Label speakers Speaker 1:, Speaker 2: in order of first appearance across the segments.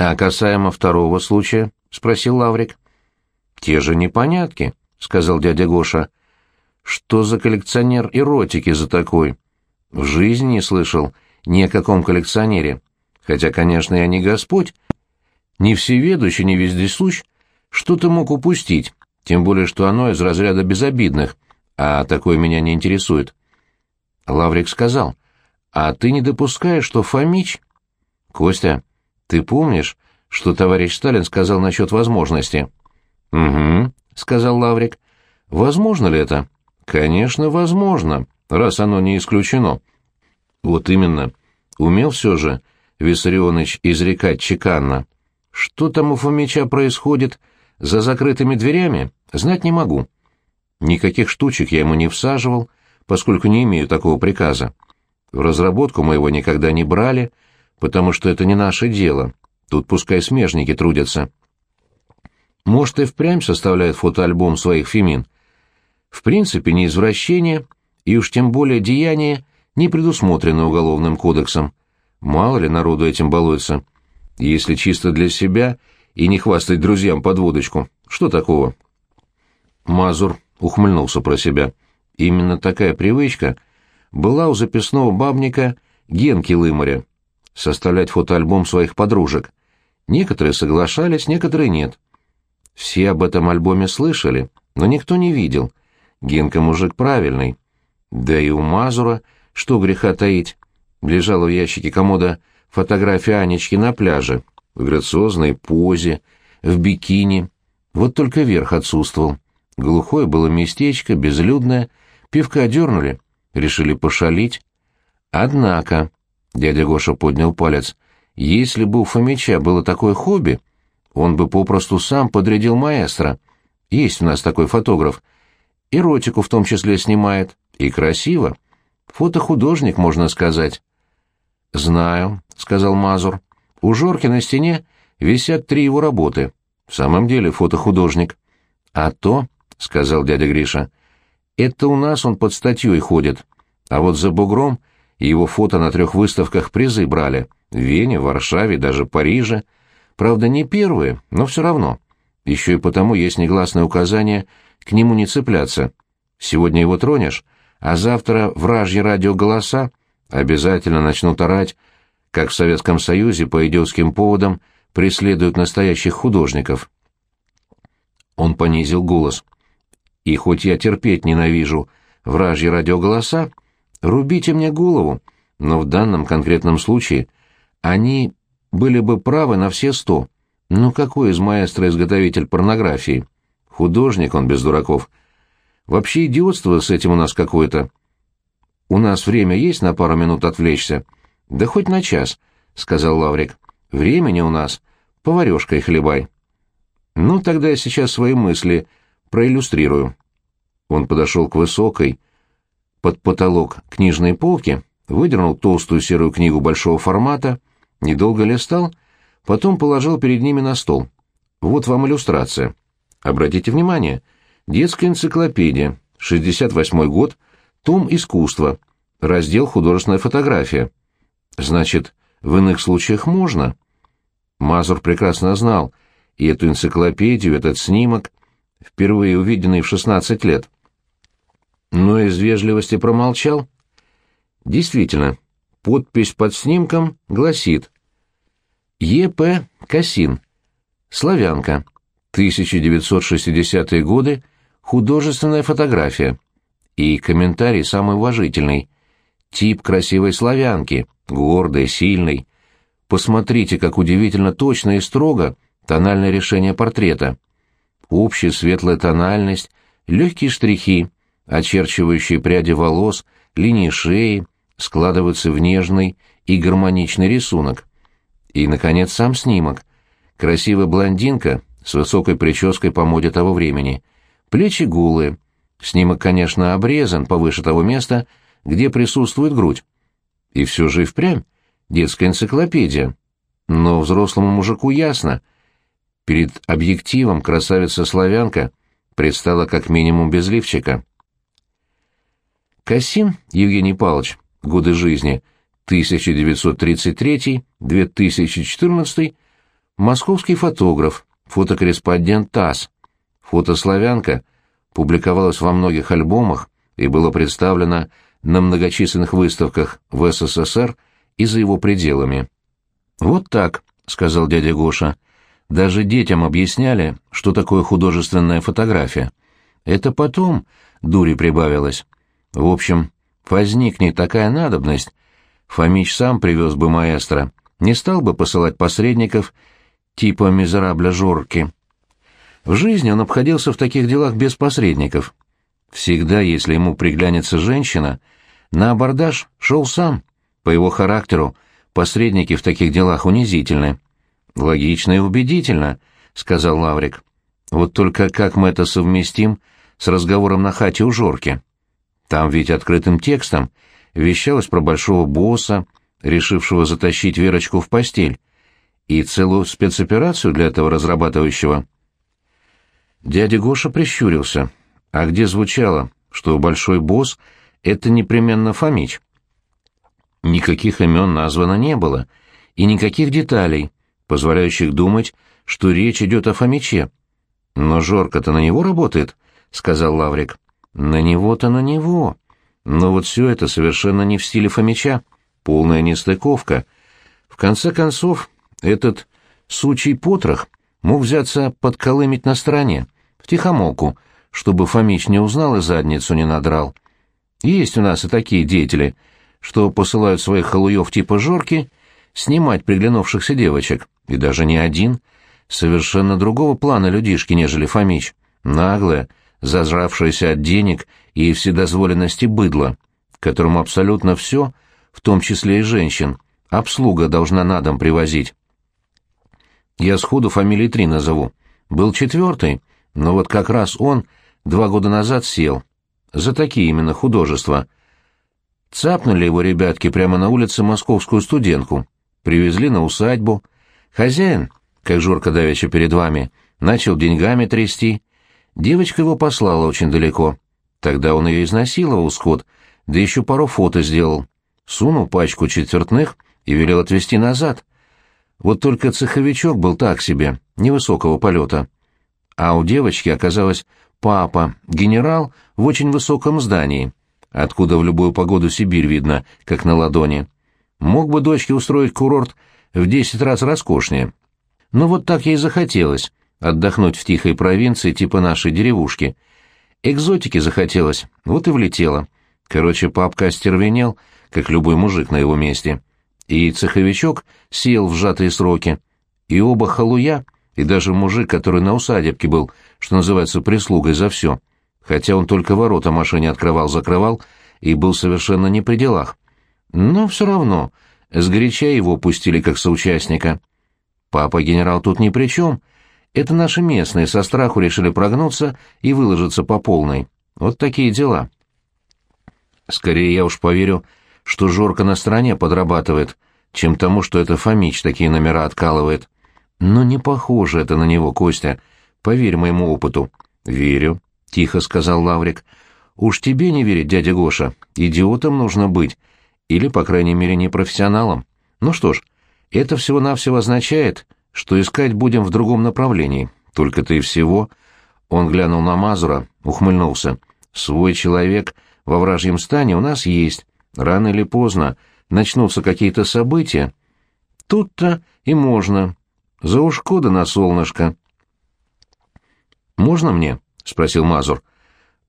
Speaker 1: «А касаемо второго случая?» — спросил Лаврик. «Те же непонятки», — сказал дядя Гоша. «Что за коллекционер эротики за такой? В жизни не слышал ни о каком коллекционере. Хотя, конечно, я не Господь, не всеведущий, не вездесущ. Что ты мог упустить? Тем более, что оно из разряда безобидных, а такое меня не интересует». Лаврик сказал, «А ты не допускаешь, что Фомич...» «Костя, ты помнишь, что товарищ Сталин сказал насчет возможности?» «Угу», — сказал Лаврик. «Возможно ли это?» «Конечно, возможно, раз оно не исключено». «Вот именно. Умел все же Виссарионович изрекать чеканно. Что там у Фомича происходит за закрытыми дверями, знать не могу. Никаких штучек я ему не всаживал, поскольку не имею такого приказа. В разработку мы его никогда не брали, потому что это не наше дело. Тут пускай смежники трудятся. Может, и впрямь составляет фотоальбом своих фемин. В принципе, не извращение, и уж тем более деяние, не предусмотрено уголовным кодексом. Мало ли народу этим балуется. Если чисто для себя и не хвастать друзьям под водочку, что такого? Мазур ухмыльнулся про себя. Именно такая привычка была у записного бабника Генки Лымаря — составлять фотоальбом своих подружек. Некоторые соглашались, некоторые нет. Все об этом альбоме слышали, но никто не видел. Генка мужик правильный. Да и у Мазура, что греха таить, лежала в ящике комода фотография Анечки на пляже, в грациозной позе, в бикини. Вот только верх отсутствовал. Глухое было местечко, безлюдное, пивка дернули, решили пошалить. Однако, дядя Гоша поднял палец, если бы у Фомича было такое хобби, он бы попросту сам подрядил маэстро. Есть у нас такой фотограф. Эротику в том числе снимает. И красиво. Фотохудожник, можно сказать. «Знаю», — сказал Мазур. «У Жорки на стене висят три его работы. В самом деле фотохудожник». «А то», — сказал дядя Гриша, — «это у нас он под статьей ходит. А вот за бугром его фото на трех выставках призы брали. В Вене, Варшаве, даже Париже». Правда, не первые, но все равно. Еще и потому есть негласное указание к нему не цепляться. Сегодня его тронешь, а завтра вражьи радиоголоса обязательно начнут орать, как в Советском Союзе по идиотским поводам преследуют настоящих художников. Он понизил голос. «И хоть я терпеть ненавижу вражьи радиоголоса, рубите мне голову, но в данном конкретном случае они были бы правы на все сто. Ну какой из маэстро изготовитель порнографии? Художник он без дураков. Вообще идиотство с этим у нас какое-то. У нас время есть на пару минут отвлечься? Да хоть на час, — сказал Лаврик. Времени у нас. Поварешкой хлебай. Ну, тогда я сейчас свои мысли проиллюстрирую. Он подошел к высокой, под потолок книжной полки, выдернул толстую серую книгу большого формата — Недолго листал, потом положил перед ними на стол. Вот вам иллюстрация. Обратите внимание. Детская энциклопедия, 68 год, том искусства, раздел художественная фотография. Значит, в иных случаях можно? Мазур прекрасно знал и эту энциклопедию, этот снимок, впервые увиденный в 16 лет. Но из вежливости промолчал. Действительно, Подпись под снимком гласит «Е.П. Касин. Славянка. 1960-е годы. Художественная фотография». И комментарий самый уважительный. «Тип красивой славянки. Гордой, сильной. Посмотрите, как удивительно точно и строго тональное решение портрета. Общая светлая тональность, легкие штрихи, очерчивающие пряди волос, линии шеи, складываются в нежный и гармоничный рисунок. И, наконец, сам снимок. Красивая блондинка с высокой прической по моде того времени. Плечи голые. Снимок, конечно, обрезан повыше того места, где присутствует грудь. И все же и впрямь детская энциклопедия. Но взрослому мужику ясно. Перед объективом красавица-славянка предстала как минимум без лифчика. Касин Евгений Павлович годы жизни 1933-2014, московский фотограф, фотокорреспондент ТАСС. Фотославянка публиковалась во многих альбомах и было представлено на многочисленных выставках в СССР и за его пределами. «Вот так», — сказал дядя Гоша. «Даже детям объясняли, что такое художественная фотография. Это потом дури прибавилось. В общем, возникнет такая надобность, Фомич сам привез бы маэстро, не стал бы посылать посредников типа мизерабля Жорки. В жизни он обходился в таких делах без посредников. Всегда, если ему приглянется женщина, на абордаж шел сам. По его характеру посредники в таких делах унизительны. «Логично и убедительно», — сказал Лаврик. «Вот только как мы это совместим с разговором на хате у Жорки? Там ведь открытым текстом вещалось про большого босса, решившего затащить Верочку в постель, и целую спецоперацию для этого разрабатывающего. Дядя Гоша прищурился. А где звучало, что большой босс — это непременно Фомич? Никаких имен названо не было, и никаких деталей, позволяющих думать, что речь идет о Фомиче. «Но Жорка-то на него работает», — сказал Лаврик. «На него-то на него. Но вот все это совершенно не в стиле Фомича, полная нестыковка. В конце концов, этот сучий потрох мог взяться подколымить на стороне, втихомолку, чтобы Фомич не узнал и задницу не надрал. Есть у нас и такие деятели, что посылают своих халуев типа Жорки снимать приглянувшихся девочек, и даже не один, совершенно другого плана людишки, нежели Фомич, наглая, зажравшаяся от денег и вседозволенности быдла, которому абсолютно все, в том числе и женщин, обслуга должна на дом привозить. Я сходу фамилии три назову. Был четвертый, но вот как раз он два года назад сел. За такие именно художества. Цапнули его ребятки прямо на улице московскую студентку. Привезли на усадьбу. Хозяин, как Жорка давеча перед вами, начал деньгами трясти. Девочка его послала очень далеко. Тогда он ее изнасиловал, сход, да еще пару фото сделал. Сунул пачку четвертных и велел отвезти назад. Вот только цеховичок был так себе, невысокого полета. А у девочки оказалось папа, генерал в очень высоком здании, откуда в любую погоду Сибирь видно, как на ладони. Мог бы дочке устроить курорт в десять раз роскошнее. Но вот так ей захотелось отдохнуть в тихой провинции типа нашей деревушки. Экзотики захотелось, вот и влетела. Короче, папка остервенел, как любой мужик на его месте и цеховичок сел в сжатые сроки, и оба халуя, и даже мужик, который на усадебке был, что называется, прислугой за все, хотя он только ворота машине открывал-закрывал и был совершенно не при делах. Но все равно, сгоряча его пустили как соучастника. Папа-генерал тут ни при чем. Это наши местные со страху решили прогнуться и выложиться по полной. Вот такие дела. Скорее я уж поверю, что Жорка на стороне подрабатывает, чем тому, что это Фомич такие номера откалывает. Но не похоже это на него, Костя. Поверь моему опыту. Верю, — тихо сказал Лаврик. Уж тебе не верить, дядя Гоша. Идиотом нужно быть. Или, по крайней мере, не профессионалом. Ну что ж, это всего-навсего означает, что искать будем в другом направлении. Только ты всего... Он глянул на Мазура, ухмыльнулся. Свой человек во вражьем стане у нас есть, Рано или поздно начнутся какие-то события. Тут-то и можно. За ушко да на солнышко. «Можно мне?» — спросил Мазур.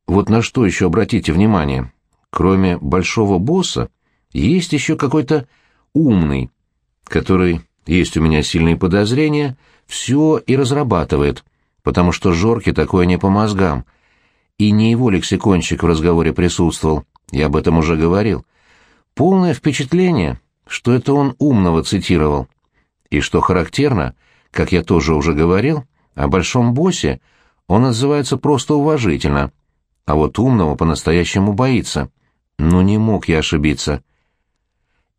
Speaker 1: «Вот на что еще обратите внимание? Кроме большого босса, есть еще какой-то умный, который, есть у меня сильные подозрения, все и разрабатывает, потому что Жорке такое не по мозгам. И не его лексикончик в разговоре присутствовал, я об этом уже говорил. Полное впечатление, что это он умного цитировал. И что характерно, как я тоже уже говорил, о большом боссе он отзывается просто уважительно, а вот умного по-настоящему боится. Но не мог я ошибиться.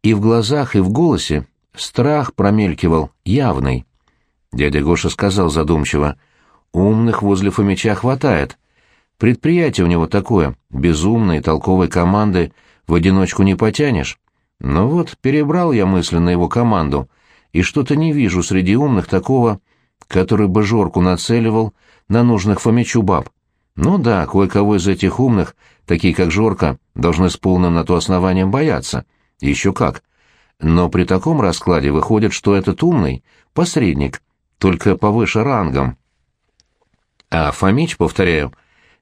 Speaker 1: И в глазах, и в голосе страх промелькивал, явный. Дядя Гоша сказал задумчиво, «Умных возле Фомича хватает. Предприятие у него такое, безумной, толковой команды — в одиночку не потянешь. Но вот перебрал я мысленно его команду, и что-то не вижу среди умных такого, который бы Жорку нацеливал на нужных Фомичу баб. Ну да, кое-кого из этих умных, такие как Жорка, должны с полным на то основанием бояться. Еще как. Но при таком раскладе выходит, что этот умный — посредник, только повыше рангом. А Фомич, повторяю,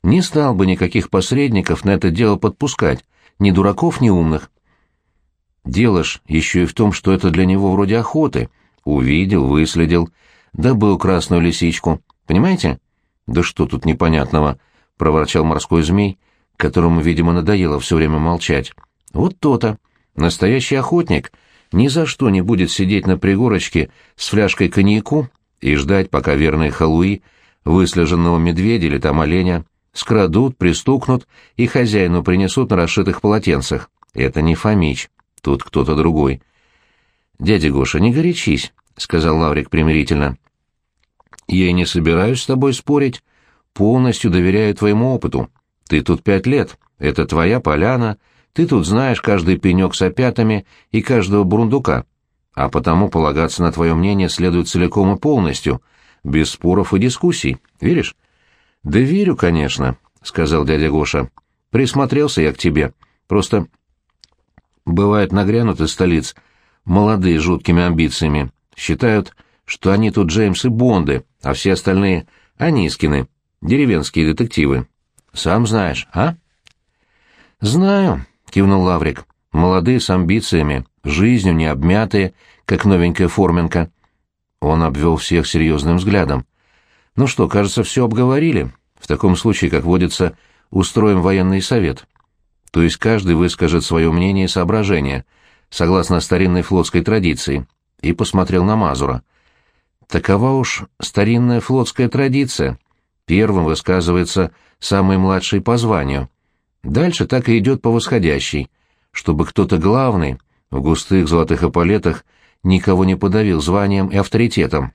Speaker 1: не стал бы никаких посредников на это дело подпускать, ни дураков, ни умных. Дело ж еще и в том, что это для него вроде охоты. Увидел, выследил, добыл красную лисичку. Понимаете? Да что тут непонятного, — проворчал морской змей, которому, видимо, надоело все время молчать. Вот то-то. Настоящий охотник ни за что не будет сидеть на пригорочке с фляжкой коньяку и ждать, пока верные халуи, выслеженного медведя или там оленя, скрадут, пристукнут и хозяину принесут на расшитых полотенцах. Это не Фомич. Тут кто-то другой. «Дядя Гоша, не горячись», — сказал Лаврик примирительно. «Я и не собираюсь с тобой спорить. Полностью доверяю твоему опыту. Ты тут пять лет, это твоя поляна, ты тут знаешь каждый пенек с опятами и каждого бурундука, а потому полагаться на твое мнение следует целиком и полностью, без споров и дискуссий. Веришь?» «Да верю, конечно», — сказал дядя Гоша. «Присмотрелся я к тебе. Просто Бывает, нагрянут из столиц молодые жуткими амбициями, считают, что они тут Джеймсы Бонды, а все остальные — Анискины, деревенские детективы. Сам знаешь, а? «Знаю», — кивнул Лаврик, — «молодые с амбициями, жизнью не обмятые, как новенькая форменка». Он обвел всех серьезным взглядом. «Ну что, кажется, все обговорили. В таком случае, как водится, устроим военный совет» то есть каждый выскажет свое мнение и соображение, согласно старинной флотской традиции, и посмотрел на Мазура. Такова уж старинная флотская традиция. Первым высказывается самый младший по званию. Дальше так и идет по восходящей, чтобы кто-то главный в густых золотых эполетах никого не подавил званием и авторитетом.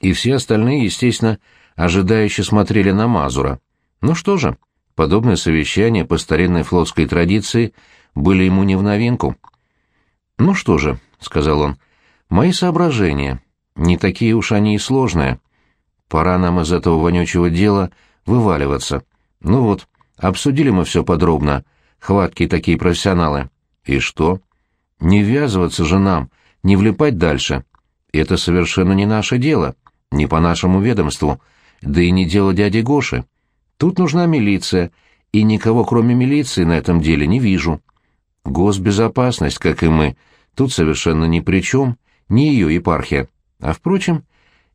Speaker 1: И все остальные, естественно, ожидающе смотрели на Мазура. Ну что же, Подобные совещания по старинной флотской традиции были ему не в новинку. «Ну что же», — сказал он, — «мои соображения. Не такие уж они и сложные. Пора нам из этого вонючего дела вываливаться. Ну вот, обсудили мы все подробно. Хваткие такие профессионалы. И что? Не ввязываться же нам, не влипать дальше. Это совершенно не наше дело, не по нашему ведомству, да и не дело дяди Гоши. Тут нужна милиция, и никого кроме милиции на этом деле не вижу. Госбезопасность, как и мы, тут совершенно ни при чем, не ее епархия. А впрочем,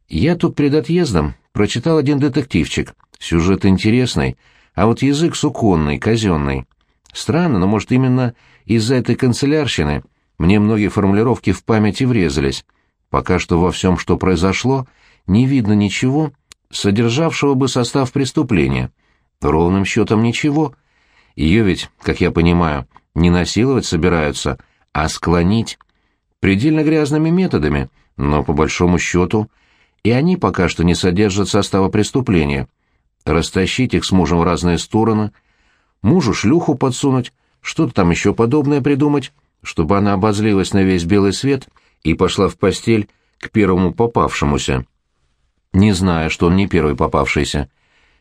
Speaker 1: я тут перед отъездом прочитал один детективчик. Сюжет интересный, а вот язык суконный, казенный. Странно, но, может, именно из-за этой канцелярщины мне многие формулировки в памяти врезались. Пока что во всем, что произошло, не видно ничего, содержавшего бы состав преступления. Ровным счетом ничего. Ее ведь, как я понимаю, не насиловать собираются, а склонить. Предельно грязными методами, но по большому счету и они пока что не содержат состава преступления. Растащить их с мужем в разные стороны, мужу шлюху подсунуть, что-то там еще подобное придумать, чтобы она обозлилась на весь белый свет и пошла в постель к первому попавшемуся не зная, что он не первый попавшийся.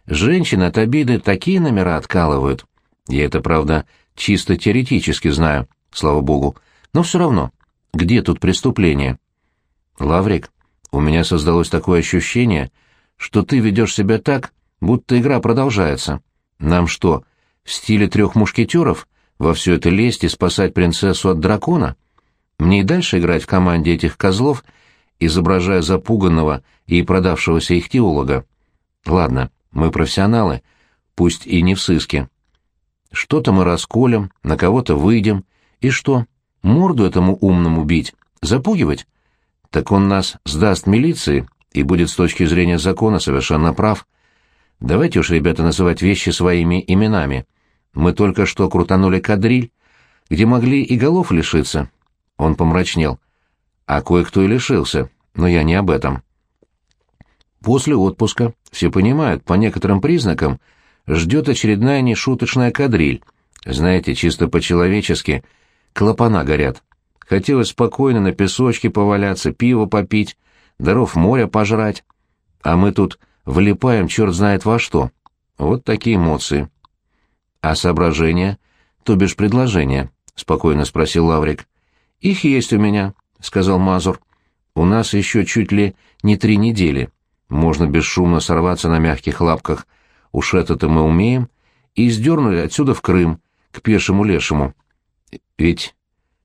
Speaker 1: Женщины от обиды такие номера откалывают. Я это, правда, чисто теоретически знаю, слава богу. Но все равно, где тут преступление? Лаврик, у меня создалось такое ощущение, что ты ведешь себя так, будто игра продолжается. Нам что, в стиле трех мушкетеров во все это лезть и спасать принцессу от дракона? Мне и дальше играть в команде этих козлов — изображая запуганного и продавшегося ихтиолога. Ладно, мы профессионалы, пусть и не в сыске. Что-то мы расколем, на кого-то выйдем. И что? Морду этому умному бить? Запугивать? Так он нас сдаст милиции и будет с точки зрения закона совершенно прав. Давайте уж, ребята, называть вещи своими именами. Мы только что крутанули кадриль, где могли и голов лишиться. Он помрачнел а кое-кто и лишился, но я не об этом. После отпуска, все понимают, по некоторым признакам, ждет очередная нешуточная кадриль. Знаете, чисто по-человечески, клапана горят. Хотелось спокойно на песочке поваляться, пиво попить, даров моря пожрать. А мы тут влипаем черт знает во что. Вот такие эмоции. А соображения, то бишь предложения, — спокойно спросил Лаврик. Их есть у меня, — сказал Мазур. У нас еще чуть ли не три недели. Можно бесшумно сорваться на мягких лапках. Уж это-то мы умеем. И сдернули отсюда в Крым, к пешему лешему. Ведь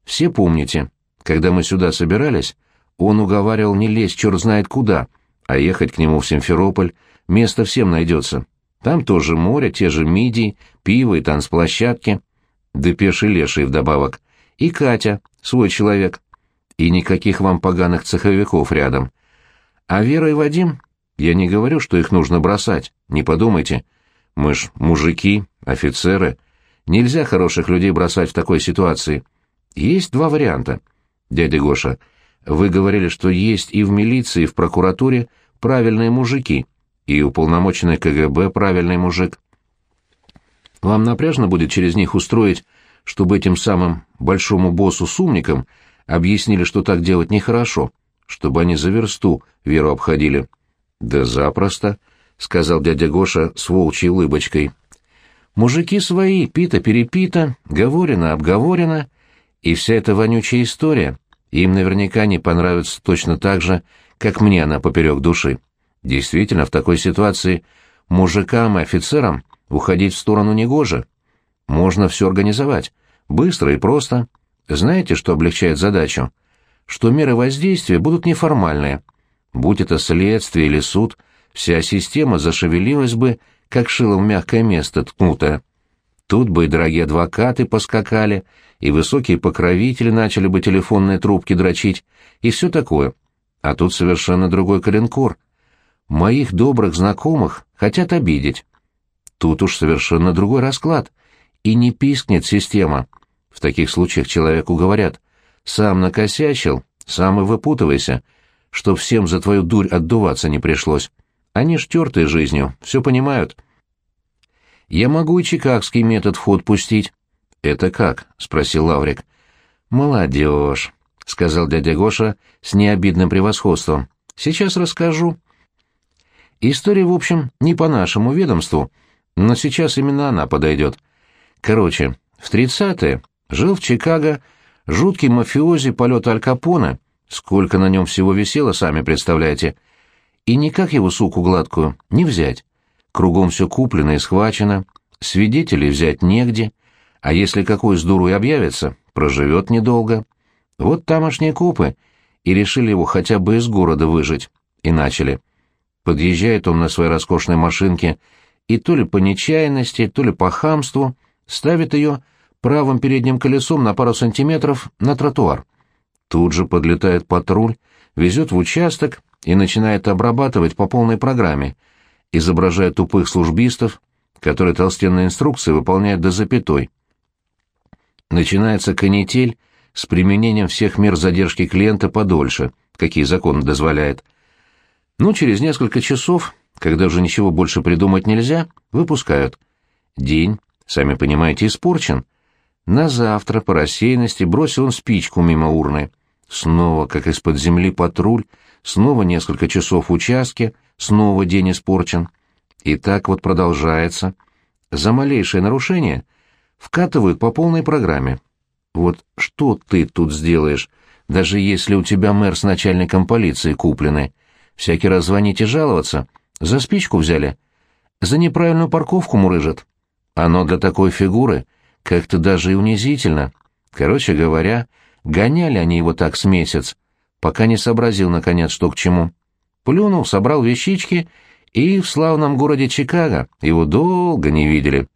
Speaker 1: все помните, когда мы сюда собирались, он уговаривал не лезть черт знает куда, а ехать к нему в Симферополь, место всем найдется. Там тоже море, те же мидии, пиво и танцплощадки. Да пеший леший вдобавок. И Катя, свой человек. И никаких вам поганых цеховиков рядом. А Вера и Вадим, я не говорю, что их нужно бросать, не подумайте. Мы ж мужики, офицеры. Нельзя хороших людей бросать в такой ситуации. Есть два варианта. Дядя Гоша, вы говорили, что есть и в милиции, и в прокуратуре правильные мужики, и уполномоченный КГБ правильный мужик. Вам напряжно будет через них устроить, чтобы этим самым большому боссу-сумникам объяснили, что так делать нехорошо, чтобы они за версту веру обходили. — Да запросто, — сказал дядя Гоша с волчьей улыбочкой. — Мужики свои, пита-перепита, говорено-обговорено, и вся эта вонючая история им наверняка не понравится точно так же, как мне она поперек души. Действительно, в такой ситуации мужикам и офицерам уходить в сторону негоже. Можно все организовать, быстро и просто. Знаете, что облегчает задачу? Что меры воздействия будут неформальные. Будь это следствие или суд, вся система зашевелилась бы, как шило в мягкое место ткнутое. Тут бы и дорогие адвокаты поскакали, и высокие покровители начали бы телефонные трубки дрочить, и все такое. А тут совершенно другой коленкор. Моих добрых знакомых хотят обидеть. Тут уж совершенно другой расклад. И не пискнет система. В таких случаях человеку говорят, сам накосячил, сам и выпутывайся, чтоб всем за твою дурь отдуваться не пришлось. Они ж тертые жизнью, все понимают. Я могу и чикагский метод в ход пустить. «Это как?» — спросил Лаврик. «Молодежь», — сказал дядя Гоша с необидным превосходством. «Сейчас расскажу». История, в общем, не по нашему ведомству, но сейчас именно она подойдет. Короче, в тридцатые жил в Чикаго жуткий мафиози полета Аль Капоне, сколько на нем всего висело, сами представляете. И никак его, суку гладкую, не взять. Кругом все куплено и схвачено, свидетелей взять негде, а если какой с дурой объявится, проживет недолго. Вот тамошние копы и решили его хотя бы из города выжить. И начали. Подъезжает он на своей роскошной машинке и то ли по нечаянности, то ли по хамству ставит ее правым передним колесом на пару сантиметров на тротуар. Тут же подлетает патруль, везет в участок и начинает обрабатывать по полной программе, изображая тупых службистов, которые толстенные инструкции выполняют до запятой. Начинается канитель с применением всех мер задержки клиента подольше, какие закон дозволяет. Ну, через несколько часов, когда уже ничего больше придумать нельзя, выпускают. День, сами понимаете, испорчен. На завтра по рассеянности бросил он спичку мимо урны. Снова, как из-под земли, патруль, снова несколько часов в участке, снова день испорчен. И так вот продолжается. За малейшее нарушение вкатывают по полной программе. Вот что ты тут сделаешь, даже если у тебя мэр с начальником полиции куплены? Всякий раз звонить и жаловаться. За спичку взяли. За неправильную парковку мурыжат. Оно для такой фигуры как-то даже и унизительно. Короче говоря, гоняли они его так с месяц, пока не сообразил, наконец, что к чему. Плюнул, собрал вещички, и в славном городе Чикаго его долго не видели.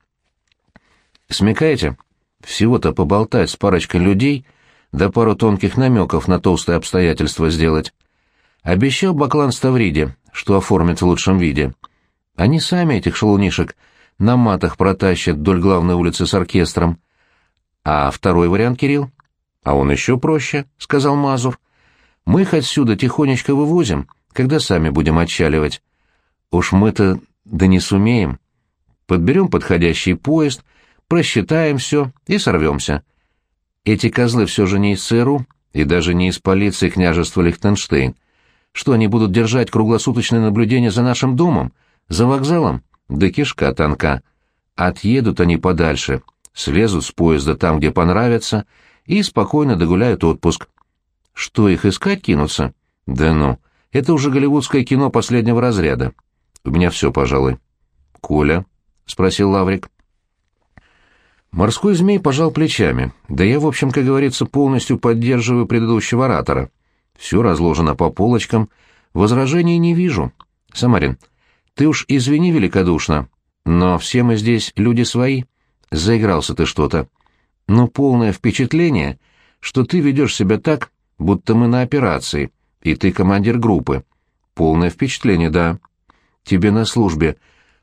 Speaker 1: Смекаете? Всего-то поболтать с парочкой людей, да пару тонких намеков на толстые обстоятельства сделать. Обещал Баклан Ставриде, что оформит в лучшем виде. Они сами этих шалунишек на матах протащат вдоль главной улицы с оркестром. А второй вариант, Кирилл? А он еще проще, — сказал Мазур. Мы их отсюда тихонечко вывозим, когда сами будем отчаливать. Уж мы-то да не сумеем. Подберем подходящий поезд — просчитаем все и сорвемся. Эти козлы все же не из ЦРУ, и даже не из полиции княжества Лихтенштейн. Что, они будут держать круглосуточное наблюдение за нашим домом? За вокзалом? Да кишка тонка. Отъедут они подальше, слезут с поезда там, где понравится, и спокойно догуляют отпуск. Что, их искать кинутся? Да ну, это уже голливудское кино последнего разряда. У меня все, пожалуй. Коля, — спросил Лаврик. Морской змей пожал плечами. Да я, в общем, как говорится, полностью поддерживаю предыдущего оратора. Все разложено по полочкам, возражений не вижу. Самарин, ты уж извини великодушно, но все мы здесь люди свои. Заигрался ты что-то. Но полное впечатление, что ты ведешь себя так, будто мы на операции, и ты командир группы. Полное впечатление, да. Тебе на службе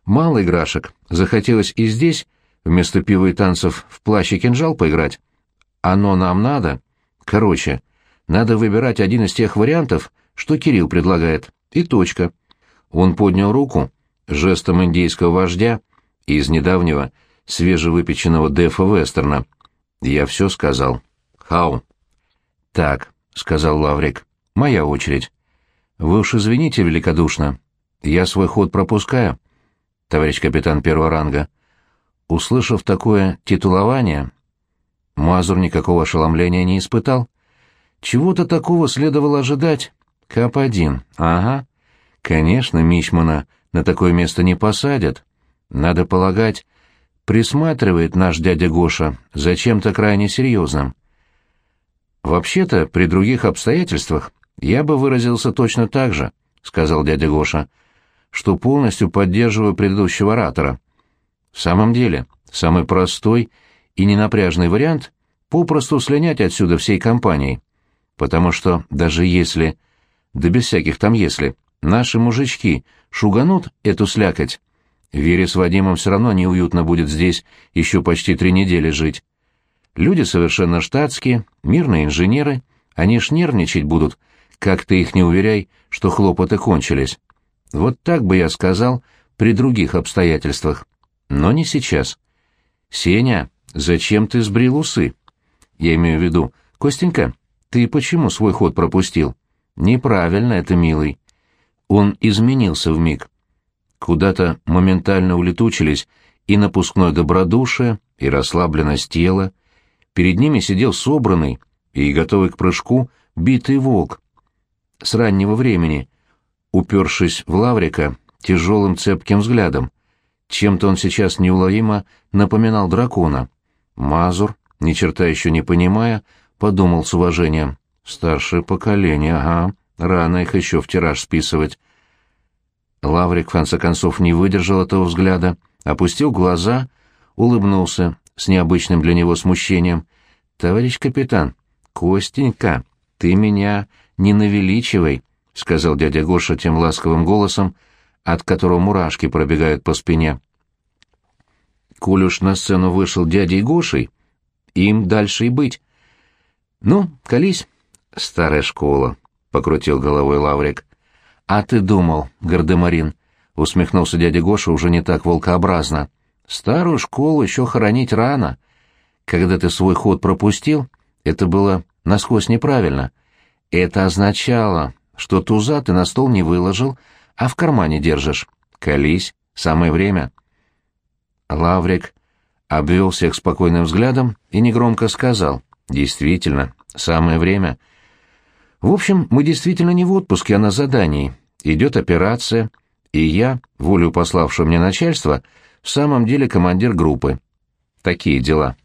Speaker 1: мало играшек, захотелось и здесь, вместо пива и танцев, в плащ и кинжал поиграть. Оно нам надо. Короче, надо выбирать один из тех вариантов, что Кирилл предлагает. И точка. Он поднял руку, жестом индейского вождя, из недавнего, свежевыпеченного Дефа Вестерна. Я все сказал. Хау. Так, — сказал Лаврик, — моя очередь. Вы уж извините великодушно. Я свой ход пропускаю, товарищ капитан первого ранга. Услышав такое титулование, Мазур никакого ошеломления не испытал. Чего-то такого следовало ожидать. Кап-1, ага. Конечно, Мичмана на такое место не посадят. Надо полагать, присматривает наш дядя Гоша за чем-то крайне серьезным. Вообще-то, при других обстоятельствах я бы выразился точно так же, сказал дядя Гоша, что полностью поддерживаю предыдущего оратора. В самом деле, самый простой и ненапряжный вариант — попросту слинять отсюда всей компанией. Потому что даже если, да без всяких там если, наши мужички шуганут эту слякоть, Вере с Вадимом все равно неуютно будет здесь еще почти три недели жить. Люди совершенно штатские, мирные инженеры, они ж нервничать будут, как ты их не уверяй, что хлопоты кончились. Вот так бы я сказал при других обстоятельствах, но не сейчас. Сеня, зачем ты сбрил усы? Я имею в виду, Костенька, ты почему свой ход пропустил? Неправильно это, милый. Он изменился в миг. Куда-то моментально улетучились и напускное добродушие, и расслабленность тела. Перед ними сидел собранный и готовый к прыжку битый волк. С раннего времени, упершись в Лаврика тяжелым цепким взглядом. Чем-то он сейчас неуловимо напоминал дракона. Мазур, ни черта еще не понимая, подумал с уважением. Старшее поколение, ага, рано их еще в тираж списывать. Лаврик, в конце концов, не выдержал этого взгляда, опустил глаза, улыбнулся с необычным для него смущением. «Товарищ капитан, Костенька, ты меня не навеличивай», — сказал дядя Гоша тем ласковым голосом, от которого мурашки пробегают по спине. Уж на сцену вышел дядей Гошей, им дальше и быть. «Ну, колись, старая школа», — покрутил головой Лаврик. «А ты думал, Гардемарин», — усмехнулся дядя Гоша уже не так волкообразно, — «старую школу еще хоронить рано. Когда ты свой ход пропустил, это было насквозь неправильно. Это означало, что туза ты на стол не выложил, а в кармане держишь. Колись, самое время». Лаврик обвел всех спокойным взглядом и негромко сказал, «Действительно, самое время». В общем, мы действительно не в отпуске, а на задании. Идет операция, и я, волю пославшего мне начальства, в самом деле командир группы. Такие дела.